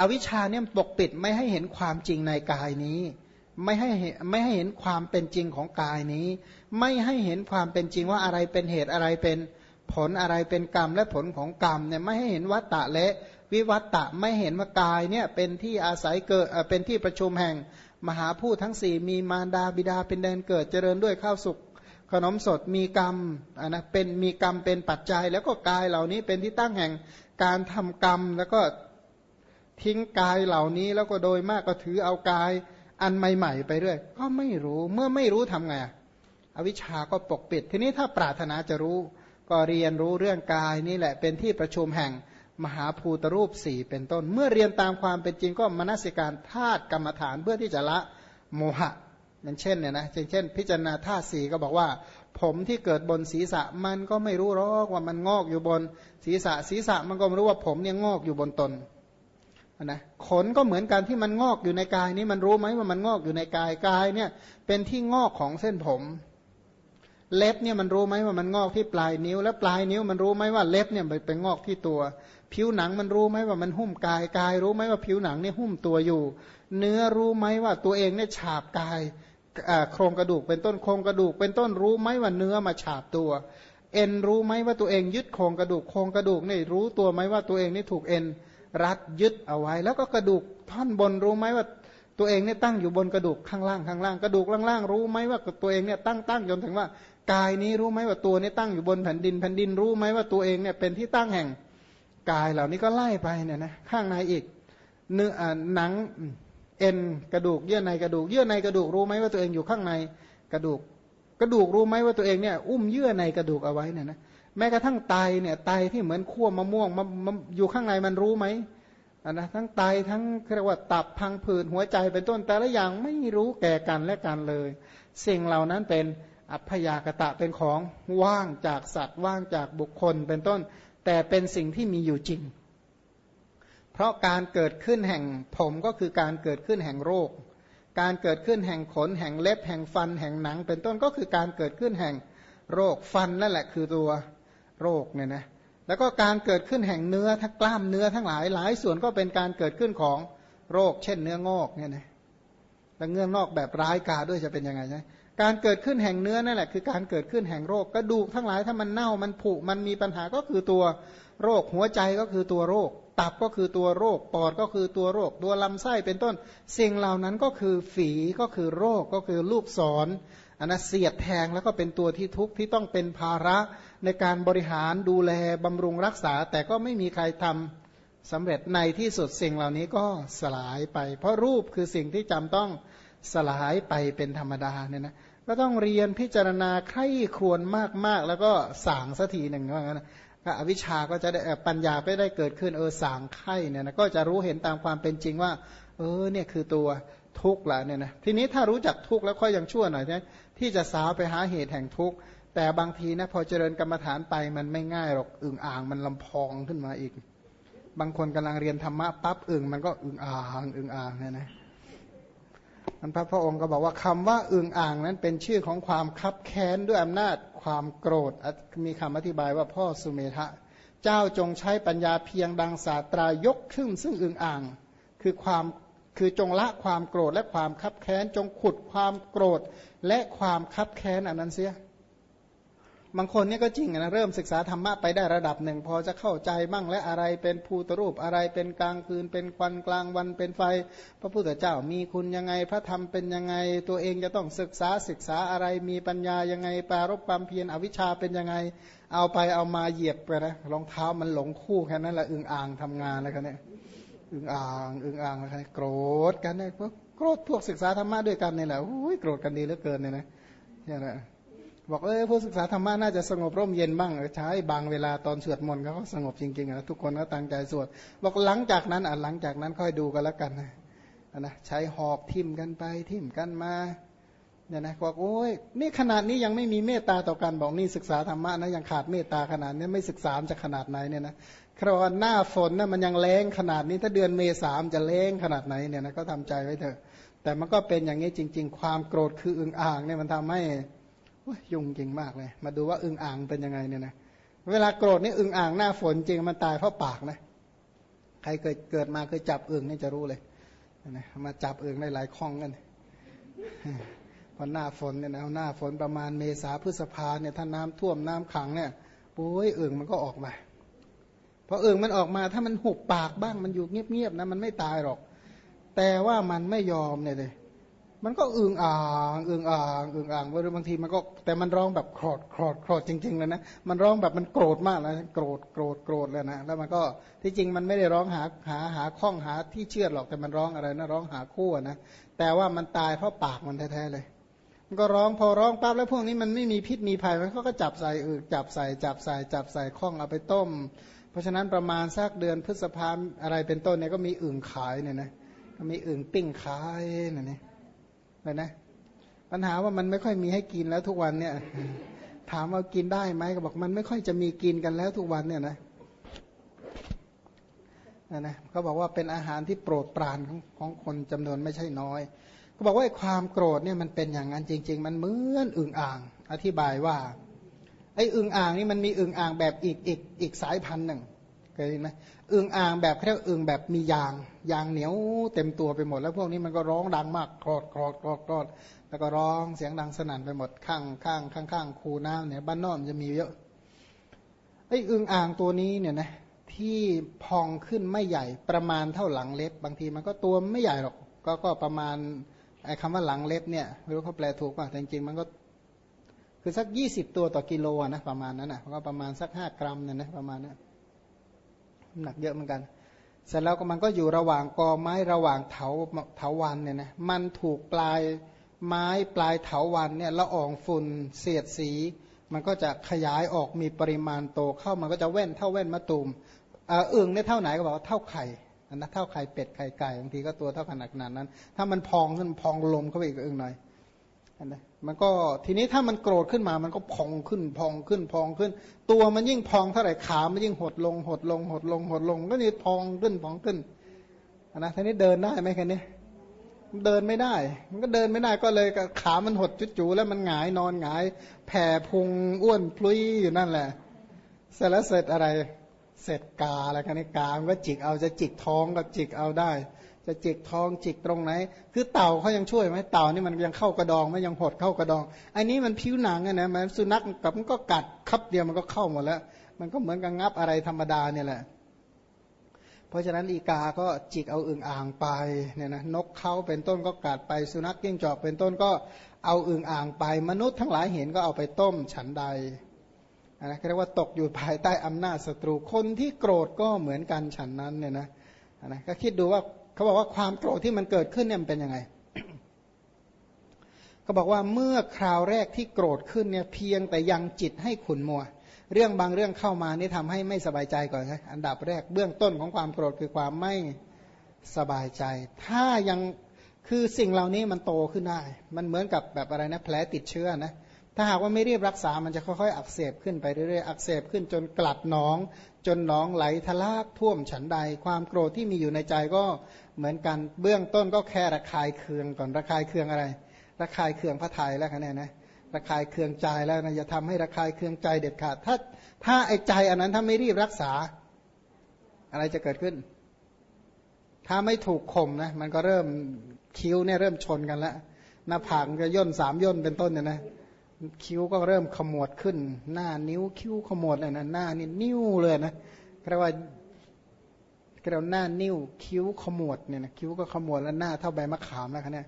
อวิชชาเนี่ยปกปิดไม่ให้เห็นความจริงในกายนี้ ไม่ให้ไม่ให้เห็นความเป็นจริงของกายนี้ ไม่ให้เห็นความเป็นจริงว่าอะไรเป็นเหตุอะไรเป็นผลอะไรเป็นกรรมและผลของกรรมเนี่ยไม่ให้เห็นวัตตะและวิวัตตะไม่เห็นว่ากายเนี่ยเป็นที่อาศัยเกิดเป็นที่ประชุมแห่งมหาพูดทั้งสี่มีมารดาบิดาเป็นแดนเกิดเจริญด้วยข้าวสุกขนมสดมีกรรมนะเป็นมีกรรมเป็นปัจจัย แล้วก็กายเหล่านี้เป็นที่ตั้งแห่งการทำกรรม แล้วก็ ทิ้งกายเหล่านี้แล้วก็โดยมากก็ถือเอากายอันใหม่ ๆ ไปเรื่อยก็ไม่รู้เมื่อไม่รู้ทำไงอวิชาก็ปกปิด ทีนี้ถ้าปรารถนาจะรู้ ก็เรียนรู้เรื่องกายนี่แหละเป็นที่ประชุมแห่งมหาภูตรูปสี่เป็นต้น เมื่อเรียนตามความเป็นจริงก็มนสิการธาตุกรรมฐานเพื่อที่จะละโมหะอย่างเช่นเนี่ยนะเช่น พิจารณาธาตุสี่ก็บอกว่า ผมที่เกิดบนศีรษะมันก็ไม่รู้หรอกว่ามันงอกอยู่บนศีรษะศีรษะมันก็ไม่รู้ว่าผมเนี่ยงอกอยู่บนตน นะขนก็เหมือนกันที่มันงอกอยู่ในกายนี้มันรู้ไหมว่ามันงอกอยู่ในกายกายเนี่ย เป็นที่งอกของเส้นผม เล็บเนี่ยมันรู้ไหมว่ามันงอกที่ปลายนิ้ว และปลายนิ้วมันรู้ไหมว่าเล็บเนี่ยไปงอกที่ตัว ผิวหนังมันรู้ไหมว่ามันหุ้มกายกาย รู้ไหมว่าผิวหนังเนี่ยหุ้มตัวอยู่ เนื้อรู้ไหมว่าตัวเองเนี่ยฉาบกายโครงกระดูกเป็นต้นโครงกระดูก เป็นต้นรู้ไหมว่าเนื้อมาฉาบตัว เอ็นรู้ไหมว่าตัวเองยึดโครงกระดูกโครงกระดูกนี่รู้ตัวไหมว่าตัวเองนี่ถูกเอ็น รัดยึดเอาไว้ แล้วก็กระดูกท่อนบนรู้ไหมว่าตัวเองเนี่ยตั้งอยู่บนกระดูกข้างล่างข้างล่างกระดูกล่างๆรู้ไหมว่าตัวเองเนี่ยตั้งตั้งจนถึงว่ากายนี้รู้ไหมว่าตัวนี้ตั้งอยู่บนแผ่นดินแผ่นดินรู้ไหมว่าตัวเองเนี่ยเป็นที่ตั้งแห่งกายเหล่านี้ก็ไล่ไปเนี่ยนะข้างในอีกเนื้อหนังเอ็นกระดูกเยื่อในกระดูกเยื่อในกระดูกรู้ไหมว่าตัวเองอยู่ข้างในกระดูก กระดูกรู้ไหมว่าตัวเองเนี่ยอุ้มเยื่อในกระดูกเอาไว้เนี่ยนะ แม้กระทั่งไตเนี่ยไตที่เหมือนขั้วมะม่วงมันอยู่ข้างในมันรู้ไหมนนะทั้งไตทั้งเรียกว่าตับพังผืดหัวใจเป็นต้นแต่ละอย่างไม่รู้แก่กันและกันเลย สิ่งเหล่านั้นเป็นอัพยากตะเป็นของว่างจากสัตว์ว่างจากบุคคลเป็นต้น แต่เป็นสิ่งที่มีอยู่จริง เพราะการเกิดขึ้นแห่งผมก็คือการเกิดขึ้นแห่งโรค การเกิดขึ้นแห่งขน แห่งเล็บ แห่งฟัน แห่งหนัง เป็นต้นก็คือการเกิดขึ้นแห่งโรคฟันนั่นแหละคือตัว โรคเนี่ยนะแล้วก็การเกิดขึ้นแห่งเนื้อทั้งกล้ามเนื้อทั้งหลายหลายส่วนก็เป็นการเกิดขึ้นของโรค เช่นเนื้องอกเนี่ยนะแล้วเนื้องอกแบบร้ายกาด้วยจะเป็นยังไงใช่การเกิดขึ้นแห่งเนื้อนั่นแหละคือการเกิดขึ้นแห่งโรคกระดูกทั้งหลายถ้ามันเน่ามันผุมันมีปัญหาก็คือตัวโรคหัวใจก็คือตัวโรค ตับก็คือตัวโรค ปอดก็คือตัวโรค ตัวลำไส้เป็นต้น สิ่งเหล่านั้นก็คือฝีก็คือโรคก็คือลูกศรอันนั้นเสียดแทงแล้วก็เป็นตัวที่ทุกข์ที่ต้องเป็นภาระในการบริหารดูแลบำรุงรักษา แต่ก็ไม่มีใครทำสำเร็จในที่สุดสิ่งเหล่านี้ก็สลายไป เพราะรูปคือสิ่งที่จำต้องสลายไปเป็นธรรมดาเนี่ยนะก็ต้องเรียนพิจารณาใคร่ครวญมากๆ แล้วก็สางสักทีหนึ่งว่างั้น อวิชาก็จะได้ปัญญาก็ได้เกิดขึ้นเออสางไข่เนี่ยนะก็จะรู้เห็นตามความเป็นจริงว่า เออเนี่ยคือตัวทุกข์ละเนี่ยนะทีนี้ถ้ารู้จักทุกข์แล้วค่อยยังชั่วหน่อยใช่ที่จะสาวไปหาเหตุแห่งทุกข์แต่บางทีนะพอเจริญกรรมฐานไปมันไม่ง่ายหรอกอึ่งอ่างมันลำพองขึ้นมาอีก บางคนกำลังเรียนธรรมะปั๊บอึ่งมันก็อึ่งอ่างอึ่งอ่างเนี่ยนะ มันพระพระองค์ก็บอกว่าคำว่าอึงอ่างนั้นเป็นชื่อของความคับแค้นด้วยอำนาจความโกรธ มีคำอธิบายว่าพ่อสุเมธะ เจ้าจงใช้ปัญญาเพียงดังสาตรายกขึ้นซึ่งอึงอ่าง คือความคือจงละความโกรธและความคับแค้นจงขุดความโกรธและความคับแค้นอันนั้นเสีย บางคนนี่ก็จริงนะเริ่มศึกษาธรรมะไปได้ระดับหนึ่ง พอจะเข้าใจบ้างและอะไรเป็นภูตรูปอะไรเป็นกลางคืน เป็นควันกลางวันเป็นไฟ พระพุทธเจ้ามีคุณยังไง พระธรรมเป็นยังไง ตัวเองจะต้องศึกษาศึกษาอะไรมีปัญญายังไง ปารบความเพียรอวิชชาเป็นยังไง เอาไปเอามาเหยียบไปนะรองเท้ามันหลงคู่แค่นั้นแหละอึงอ่างทำงานแล้วกันเนี่ยอึงอ่างอึงอ่างแล้วกันโกรธกันเนี่ยพวกโกรธพวกศึกษาธรรมะด้วยกันเนี่ยแหละโอ้ยโกรธกันดีเหลือเกินเนี่ยนะเนี่ยนะ บอกเออผู้ศึกษาธรรมะน่าจะสงบร่มเย็นบ้างใช้บางเวลาตอนสวดมนต์เขาก็สงบจริงๆนะทุกคนก็ตั้งใจสวดบอกหลังจากนั้นอะหลังจากนั้นค่อยดูกันแล้วกันนะนะใช้หอบทิมกันไปทิมกันมาเนี่ยนะบอกโอ้ยนี่ขนาดนี้ยังไม่มีเมตตาต่อกันบอกนี่ศึกษาธรรมะนะยังขาดเมตตาขนาดนี้ไม่ศึกษาจะขนาดไหนเนี่ยนะคราวหน้าฝนนะ่ะมันยังแรงขนาดนี้ถ้าเดือนเมษามจะแรงขนาดไหนเนี่ยนะก็ทำใจไว้เถอะ แต่มันก็เป็นอย่างนี้จริง ๆ ความโกรธคืออึงอ่างเนี่ยมันทำให้ ยุ่งจริงมากเลย มาดูว่าอึงอ่างเป็นยังไงเนี่ยนะเวลาโกรธนี่อึงอ่างหน้าฝนจริงมันตายเพราะปากนะใครเกิดเกิดมาเคยจับอึงนี่จะรู้เลยนะมาจับอึงได้หลายคลองกันพอหน้าฝนเนี่ยนะหน้าฝนประมาณเมษาพฤษภาเนี่ยถ้าน้ำท่วมน้ำขังเนี่ยปุ้ยอึ่งมันก็ออกมาพออึ่งมันออกมาถ้ามันหุบปากบ้างมันอยู่เงียบๆนะมันไม่ตายหรอก แต่ว่ามันไม่ยอมเนี่ยเลย มันก็อึงอ่างอึงอ่างอึงอ่างบางทีมันก็แต่มันร้องแบบโกรธโกรธโกรธจริงๆเลยนะมันร้องแบบมันโกรธมากเลยโกรธโกรธโกรธเลยนะแล้วมันก็ที่จริงมันไม่ได้ร้องหาหาหาข้องหาที่เชื่อหรอกแต่มันร้องอะไรนะร้องหาคู่นะแต่ว่ามันตายเพราะปากมันแท้ๆเลย มันก็ร้องพอร้องปั๊บแล้วพวกนี้มันไม่มีพิษมีภัยมันก็จับใส่อึจับใส่จับใส่จับใส่ข้องเอาไปต้ม เพราะฉะนั้นประมาณสักเดือนพฤษภาอะไรเป็นต้นเนี่ยก็มีอึ่งขายเนี่ยนะก็มีอึ่งปิ้งขายเนี่ย เลยนะ ปัญหาว่ามันไม่ค่อยมีให้กินแล้วทุกวันเนี่ย ถามว่ากินได้ไหมก็บอกมันไม่ค่อยจะมีกินกันแล้วทุกวันเนี่ยนะนะนะเขาบอกว่าเป็นอาหารที่โปรดปรานของของคนจำนวนไม่ใช่น้อยเขาบอกว่าความโกรธเนี่ยมันเป็นอย่างนั้นจริง ๆ มันเหมือนอึ่งอ่าง อธิบายว่าไอ้อึ่งอ่างนี่มันมีอึ่งอ่างแบบอีกอีกอีกสายพันธุ์หนึ่ง เคยนไหมอึ่งอ่างแบบเรียกอึ่งแบบมียางยางเหนียวเต็มตัวไปหมด แล้วพวกนี้มันก็ร้องดังมากกรอดกรอดกรอดกรอดแล้วก็ร้องเสียงดังสนั่นไปหมดข้างข้างข้างข้างคูน้ำเนี่ยบ้านนอกจะมีเยอะไอ้อึ่งอ่างตัวนี้เนี่ยนะที่พองขึ้นไม่ใหญ่ประมาณเท่าหลังเล็บ บางทีมันก็ตัวไม่ใหญ่หรอก ก็ก็ประมาณไอ้คำว่าหลังเล็บเนี่ยไม่รู้เขาแปลถูกป่ะแต่จริงๆมันก็คือสักยี่สิบตัวต่อกิโลนะประมาณนั้นนะก็ประมาณสักห้ากรัมเนี่ยนะประมาณนั้น หนักเยอะเหมือนกัน เสร็จแล้วก็มันก็อยู่ระหว่างกอไม้ระหว่างเถาเถาวันเนี่ยนะมันถูกปลายไม้ปลายเถาวันเนี่ยละอองฝุ่นเสียดสี มันก็จะขยายออกมีปริมาณโตเข้ามันก็จะแว่นเท่าแว่นมะตูมอึ่งเนี่ยเท่าไหนก็บอกว่าเท่าไข่อันนั้นเท่าไข่เป็ดไข่ไก่บางทีก็ตัวเท่าขนาดนั้น ถ้ามันพองขึ้นพองลมเข้าไปอีกอึ่งหน่อย นนั้นมันก็ทีนี้ถ้ามันโกรธขึ้นมามันก็พองขึ้นพองขึ้นพองขึ้น ตัวมันยิ่งพองเท่าไหร่ขามันยิ่งหดลงหดลงหดลงหดลงก็นี่พองขึ้นพองขึ้นนะทีนี้เดินได้ไหมแค่นี้เดินไม่ได้ มันก็เดินไม่ได้ก็เลยขามันหดจุ๋ๆแล้วมันหงายนอนหงาย แผ่พุงอ้วนพลุยอยู่นั่นแหละ เสร็จแล้วเสร็จอะไร เสร็จกาอะไรกันนี่กามันก็จิกเอาจะจิกท้องก็จิกเอาได้ จะจิกทองจิกตรงไหน คือเต่าเขายังช่วยไหมเต่านี่มันยังเข้ากระดองไม่ยังหดเข้ากระดองอันนี้มันผิวหนังนะมันสุนัขกับมันก็กัดคับเดียวมันก็เข้าหมดแล้ว มันก็เหมือนกับงับอะไรธรรมดาเนี่ยแหละ เพราะฉะนั้นอีกาก็จิกเอาอึ่งอ่างไปเนี่ยนะนกเขาเป็นต้นก็กัดไปสุนัขกิ้งจอกเป็นต้นก็เอาอึ่งอ่างไป มนุษย์ทั้งหลายเห็นก็เอาไปต้มฉันใดนะเรียกว่าตกอยู่ภายใต้อำนาจศัตรูคนที่โกรธก็เหมือนกันฉันนั้นเนี่ยนะนะก็คิดดูว่า เขาบอกว่าความโกรธที่มันเกิดขึ้นเนี่ยมันเป็นยังไงก็บอกว่าเมื่อคราวแรกที่โกรธขึ้นเนี่ยเพียงแต่ยังจิตให้ขุนมัว เรื่องบางเรื่องเข้ามานี่ทำให้ไม่สบายใจก่อนนะอันดับแรกเบื้องต้นของความโกรธคือความไม่สบายใจ ถ้ายังคือสิ่งเหล่านี้มันโตขึ้นได้ มันเหมือนกับแบบอะไรนะแผลติดเชื้อนะถ้าหากว่าไม่รีบรักษา มันจะค่อยๆ อักเสบขึ้นไปเรื่อยๆ อักเสบขึ้นจนกลัดหนอง จนหนองไหลทะลักท่วมฉันใด ความโกรธที่มีอยู่ในใจก็เหมือนกันเบื้องต้นก็แค่ระคายเคืองก่อนระคายเคืองอะไร ระคายเคืองพระทัยแล้วคะเนี่ยนะระคายเคืองใจแล้วนะอย่าทำให้ระคายเคืองใจเด็ดขาดถ้าถ้าไอ้ใจอันนั้นถ้าไม่รีบรักษา อะไรจะเกิดขึ้น ถ้าไม่ถูกข่มนะมันก็เริ่มคิ้วเนี่ยเริ่มชนกันแล้วหน้าผากจะย่นสามย่นเป็นต้นเนี่ยนะ คิ้วก็เริ่มขมวดขึ้น หน้านิ้วคิ้วขมวดเลยนะหน้านี่นิ้วเลยนะเรียกว่าเรียกหน้านิ้วคิ้วขมวดเนี่ยนะคิ้วก็ขมวดแล้วหน้าเท่าใบมะขามแล้วคะเนี่ย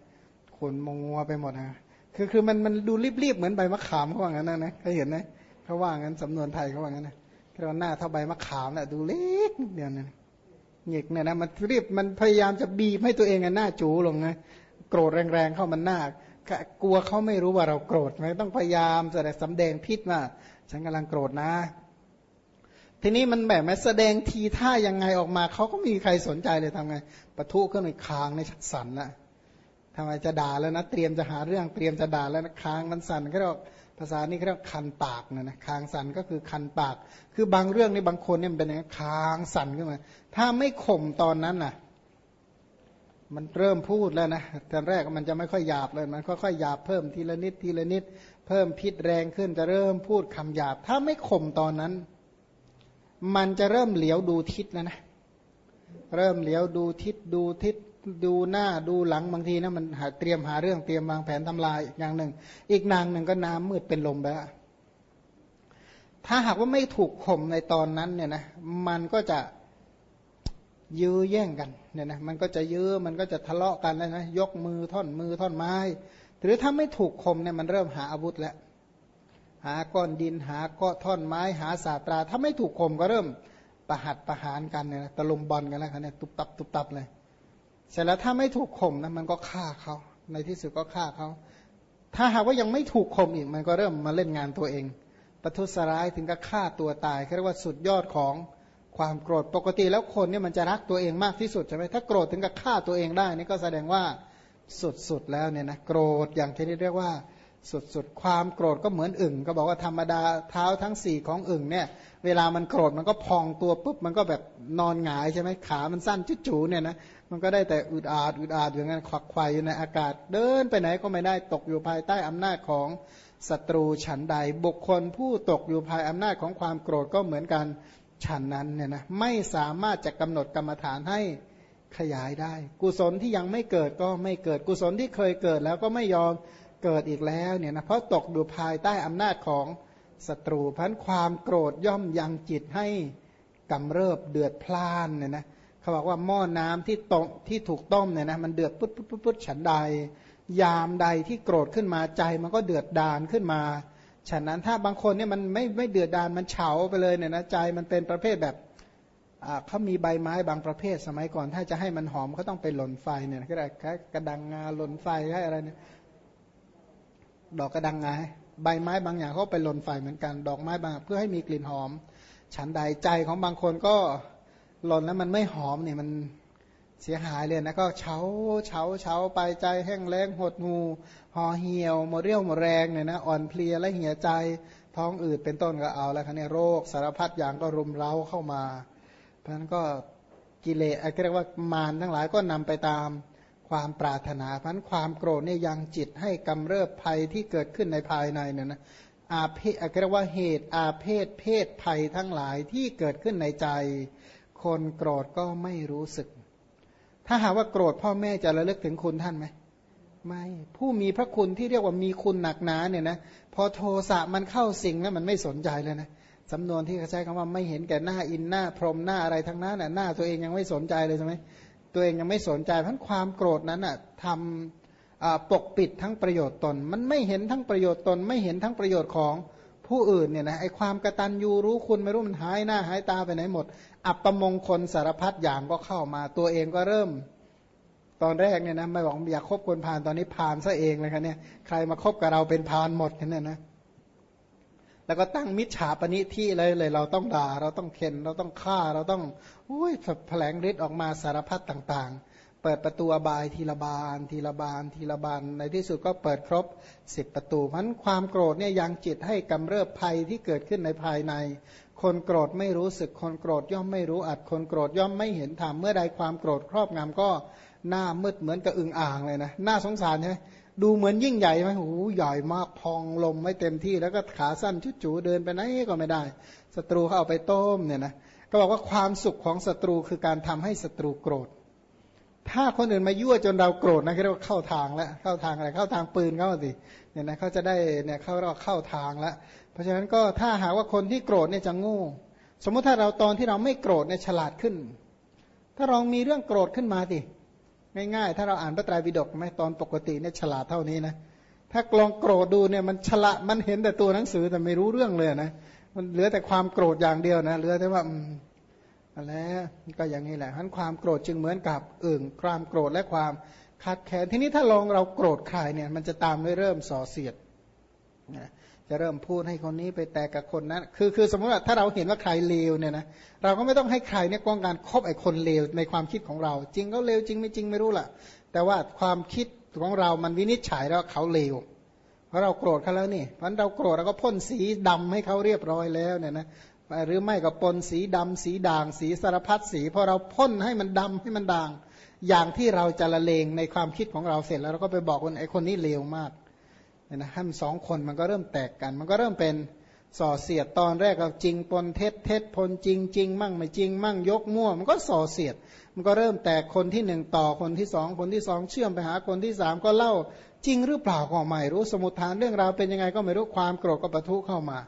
ขนมัวไปหมดนะคือคือมันมันดูรีบๆเหมือนใบมะขามเขาว่างั้นนะนะเคยเห็นไหมเขาว่างั้นสำนวนไทยเขาว่างั้นนะเราหน้าเท่าใบมะขามแหละดูเล็กเดียวนะหงิกเนี่ยนะมันรีบมันพยายามจะบีบให้ตัวเองหน้าจูลงนะโกรธแรงๆเข้ามันหน้า กลัวเขาไม่รู้ว่าเราโกรธไหมต้องพยายามแสดงสำแดงพิษว่าฉันกำลังโกรธนะ ทีนี้มันแบบแสดงทีท่ายังไงออกมาเขาก็มีใครสนใจเลยทำไงปะทุขึ้นในคางในชักสันละทำไมจะด่าแล้วนะเตรียมจะหาเรื่องเตรียมจะด่าแล้วนะคางมันสันก็เรียกภาษานี้เรียกคันปากนะนะคางสันก็คือคันปาก คือบางเรื่องในบางคนเนี่ยมันเป็นอย่างคางสันขึ้นมาถ้าไม่ข่มตอนนั้นน่ะ มันเริ่มพูดแล้วนะตอนแรกมันจะไม่ค่อยหยาบเลยมันค่อยๆหยาบเพิ่มทีละนิดทีละนิด เพิ่มพิษแรงขึ้นจะเริ่มพูดคำหยาบ ถ้าไม่ข่มตอนนั้น มันจะเริ่มเหลียวดูทิศแล้วนะ เริ่มเลี้ยวดูทิศดูทิศดูหน้าดูหลังบางทีนะมันหาเตรียมหาเรื่องเตรียมวางแผนทำลายอีกอย่างหนึ่ง อีกนางหนึ่งก็น้ำมืดเป็นลมไปแล้วถ้าหากว่าไม่ถูกข่มในตอนนั้นเนี่ยนะมันก็จะ ยื้อแย่งกันเนี่ยนะมันก็จะยื้อมันก็จะทะเลาะกันแล้วนะยกมือท่อนมือท่อนไม้ หรือถ้าไม่ถูกข่มเนี่ยมันเริ่มหาอาวุธแล้วหาก้อนดินหาก้อนท่อนไม้ หาสาตรา ถ้าไม่ถูกข่มก็เริ่มประหัดประหารกันเนี่ยนะตะลุมบอลกันแล้วครับเนี่ยตุบตับตุบตับเลยเสร็จแล้วถ้าไม่ถูกข่มนะมันก็ฆ่าเขาในที่สุดก็ฆ่าเขา ถ้าหากว่ายังไม่ถูกข่มอีกมันก็เริ่มมาเล่นงานตัวเอง ประทุษร้ายถึงกับฆ่าตัวตายเรียกว่าสุดยอดของ ความโกรธปกติแล้วคนเนี่ยมันจะรักตัวเองมากที่สุดใช่ไหมถ้าโกรธถึงกับฆ่าตัวเองได้นี่ก็แสดงว่าสุดๆแล้วเนี่ยนะโกรธอย่างที่เรียกว่าสุดๆ ความโกรธก็เหมือนอึ่งก็บอกว่าธรรมดาเท้าทั้งสี่ของอึ่งเนี่ย เวลามันโกรธมันก็พองตัวปุ๊บมันก็แบบนอนหงายใช่ไหมขามันสั้นจุจูเนี่ยนะมันก็ได้แต่อึดอาดอึดอาดอย่างนั้นควักไข่อยู่ในอากาศ เดินไปไหนก็ไม่ได้ตกอยู่ภายใต้อำนาจของศัตรูฉันใด บุคคลผู้ตกอยู่ภายอำนาจของความโกรธก็เหมือนกัน ฉันนั้นเนี่ยนะไม่สามารถจะกำหนดกรรมฐานให้ขยายได้ กุศลที่ยังไม่เกิดก็ไม่เกิดกุศลที่เคยเกิดแล้วก็ไม่ยอมเกิดอีกแล้วเนี่ยนะเพราะตกอยู่ภายใต้อำนาจของศัตรูพันความโกรธย่อมยังจิตให้กำเริบเดือดพล่านเนี่ยนะเขาบอกว่าหม้อน้ำที่ต้มที่ถูกต้มเนี่ยนะมันเดือดปุ๊บปุ๊บปุ๊บฉันใด ยามใดที่โกรธขึ้นมาใจมันก็เดือดดานขึ้นมา ฉะนั้นถ้าบางคนเนี่ยมันไม่ไม่เดือดดานมันเฉาไปเลยเนี่ยนะใจมันเป็นประเภทแบบเขามีใบไม้บางประเภทสมัยก่อน ถ้าจะให้มันหอมเขาต้องไปหล่นไฟเนี่ยก็ได้กระดังงาหล่นไฟให้อะไรเนี่ยดอกกระดังงาใบไม้บางอย่างเขาไปหล่นไฟเหมือนกัน ดอกไม้บางเพื่อให้มีกลิ่นหอม ฉันใดใจของบางคนก็หล่นแล้วมันไม่หอมเนี่ยมัน เสียหายเลยนะก็เฉาเฉาเฉาไปใจแห้งแล้งหดหูห่อเหี่ยวหมดเรี่ยวหมดแรงเนี่ยนะอ่อนเพลียและเหี่ยใจท้องอืดเป็นต้นก็เอาแล้วคันนี้โรคสารพัดอย่างก็รุมเร้าเข้ามา เพราะฉะนั้นก็กิเลสอะไรเรียกว่ามารทั้งหลายก็นำไปตามความปรารถนาเพราะความโกรธเนี่ยยังจิตให้กำเริบภัยที่เกิดขึ้นในภายในเนี่ยนะอาเพศเรียกว่าเหตุอาเพศเพศภัยทั้งหลายที่เกิดขึ้นในใจ คนโกรธก็ไม่รู้สึก ถ้าหาว่าโกรธพ่อแม่จะระลึกถึงคุณท่านไหมไม่ผู้มีพระคุณที่เรียกว่ามีคุณหนักหนาเนี่ยนะพอโทสะมันเข้าสิ่งแล้วมันไม่สนใจเลยนะสำนวนที่เขาใช้คำว่าไม่เห็นแก่หน้าอินหน้าพรมหน้าอะไรทั้งนั้นน่ะหน้าตัวเองยังไม่สนใจเลยใช่ไหมตัวเองยังไม่สนใจเพราะความโกรธนั้นอะทำปกปิดทั้งประโยชน์ตน มันไม่เห็นทั้งประโยชน์ตน ไม่เห็นทั้งประโยชน์ของผู้อื่นเนี่ยนะไอความกระตันยูรู้คุณไม่รู้มันหายหน้าหายตาไปไหนหมด อัปมงคลสารพัดอย่างก็เข้ามา ตัวเองก็เริ่ม ตอนแรกเนี่ยนะไม่บอกอยากคบคนพานตอนนี้พานซะเองเลยครับเนี่ยใครมาคบกับเราเป็นพานหมดเนี่ยนะแล้วก็ตั้งมิจฉาปณิที่เลยเลย เราต้องด่า เราต้องเค็นเราต้องฆ่าเราต้องอุ้ยแผลงฤทธิ์ออกมาสารพัดต่างๆ เปิดประตูบายทีละบานทีละบานทีละบานในที่สุดก็เปิดครบสิบประตูเพราะความโกรธเนี่ยยังจิตให้กำเริบภัยที่เกิดขึ้นในภายใน คนโกรธไม่รู้สึกคนโกรธย่อมไม่รู้อัดคนโกรธย่อมไม่เห็นธรรมเมื่อใดความโกรธครอบงำก็หน้ามืดเหมือนกับอึงอ่างเลยนะหน้าสงสารใช่ไหมดูเหมือนยิ่งใหญ่ไหมโอ้ใหญ่มากพองลมไม่เต็มที่แล้วก็ขาสั้นชุดจูเดินไปไหนก็ไม่ได้ศัตรูเขาเอาไปต้มเนี่ยนะก็บอกว่าความสุขของศัตรูคือการทำให้ศัตรูโกรธ ถ้าคนอื่นมายั่วจนเราโกรธนะเรียกว่าเข้าทางแล้วเข้าทางอะไรเข้าทางปืนเขาสิเนี่ยนะเขาจะได้เนี่ยเข้าเราเข้าทางแล้วเพราะฉะนั้นก็ถ้าหากว่าคนที่โกรธเนี่ยจะโง่สมมุติถ้าเราตอนที่เราไม่โกรธเนี่ยฉลาดขึ้น ถ้าเรามีเรื่องโกรธขึ้นมาสิง่ายๆ ถ้าเราอ่านพระไตรปิฎกไหมตอนปกติเนี่ยฉลาดเท่านี้นะถ้ากลองโกรธดูเนี่ยมันฉลาดมันเห็นแต่ตัวหนังสือแต่ไม่รู้เรื่องเลยนะมันเหลือแต่ความโกรธอย่างเดียวนะเหลือแต่ว่า แล้วก็อย่างนี้แหละทั้นความโกรธจึงเหมือนกับอึ่งความโกรธและความคัดแค้นทีนี้ถ้าลองเราโกรธใครเนี่ยมันจะตามด้วยเริ่มส่อเสียดจะเริ่มพูดให้คนนี้ไปแตกกับคนนั้นคือคือสมมติว่าถ้าเราเห็นว่าใครเลวเนี่ยนะเราก็ไม่ต้องให้ใครเนี่ยกองการคบไอ้คนเลวในความคิดของเรา จริงก็เลวจริงไม่จริงไม่รู้ล่ะ แต่ว่าความคิดของเรามันวินิจฉัยแล้วเขาเลวเพราะเราโกรธเขาแล้วนี่เพราะเราโกรธเราก็พ่นสีดำให้เขาเรียบร้อยแล้วเนี่ยนะ หรือไม่ก็ปนสีดำสีด่าง สีสารพัดสีพอเราพ่นให้มันดำให้มันด่าง อย่างที่เราจะละเลงในความคิดของเราเสร็จแล้วเราก็ไปบอกคนไอ้คนนี้เลวมากนี่ยนะห้มันสองคนมันก็เริ่มแตกกัน มันก็เริ่มเป็นส่อเสียดตอนแรกก็จริงปนเท็จเท็จพลจริงจริงมั่งไม่จริงมั่งยกมั่ว มันก็ส่อเสียด มันก็เริ่มแตกคนที่หนึ่งต่อคนที่สองคนที่สองเชื่อมไปหาคนที่สามก็เล่าจริงหรือเปล่าก็ไม่รู้สมุทฐานเรื่องราวเป็นยังไงก็ไม่รู้ความโกรธก็ประทุเข้ามา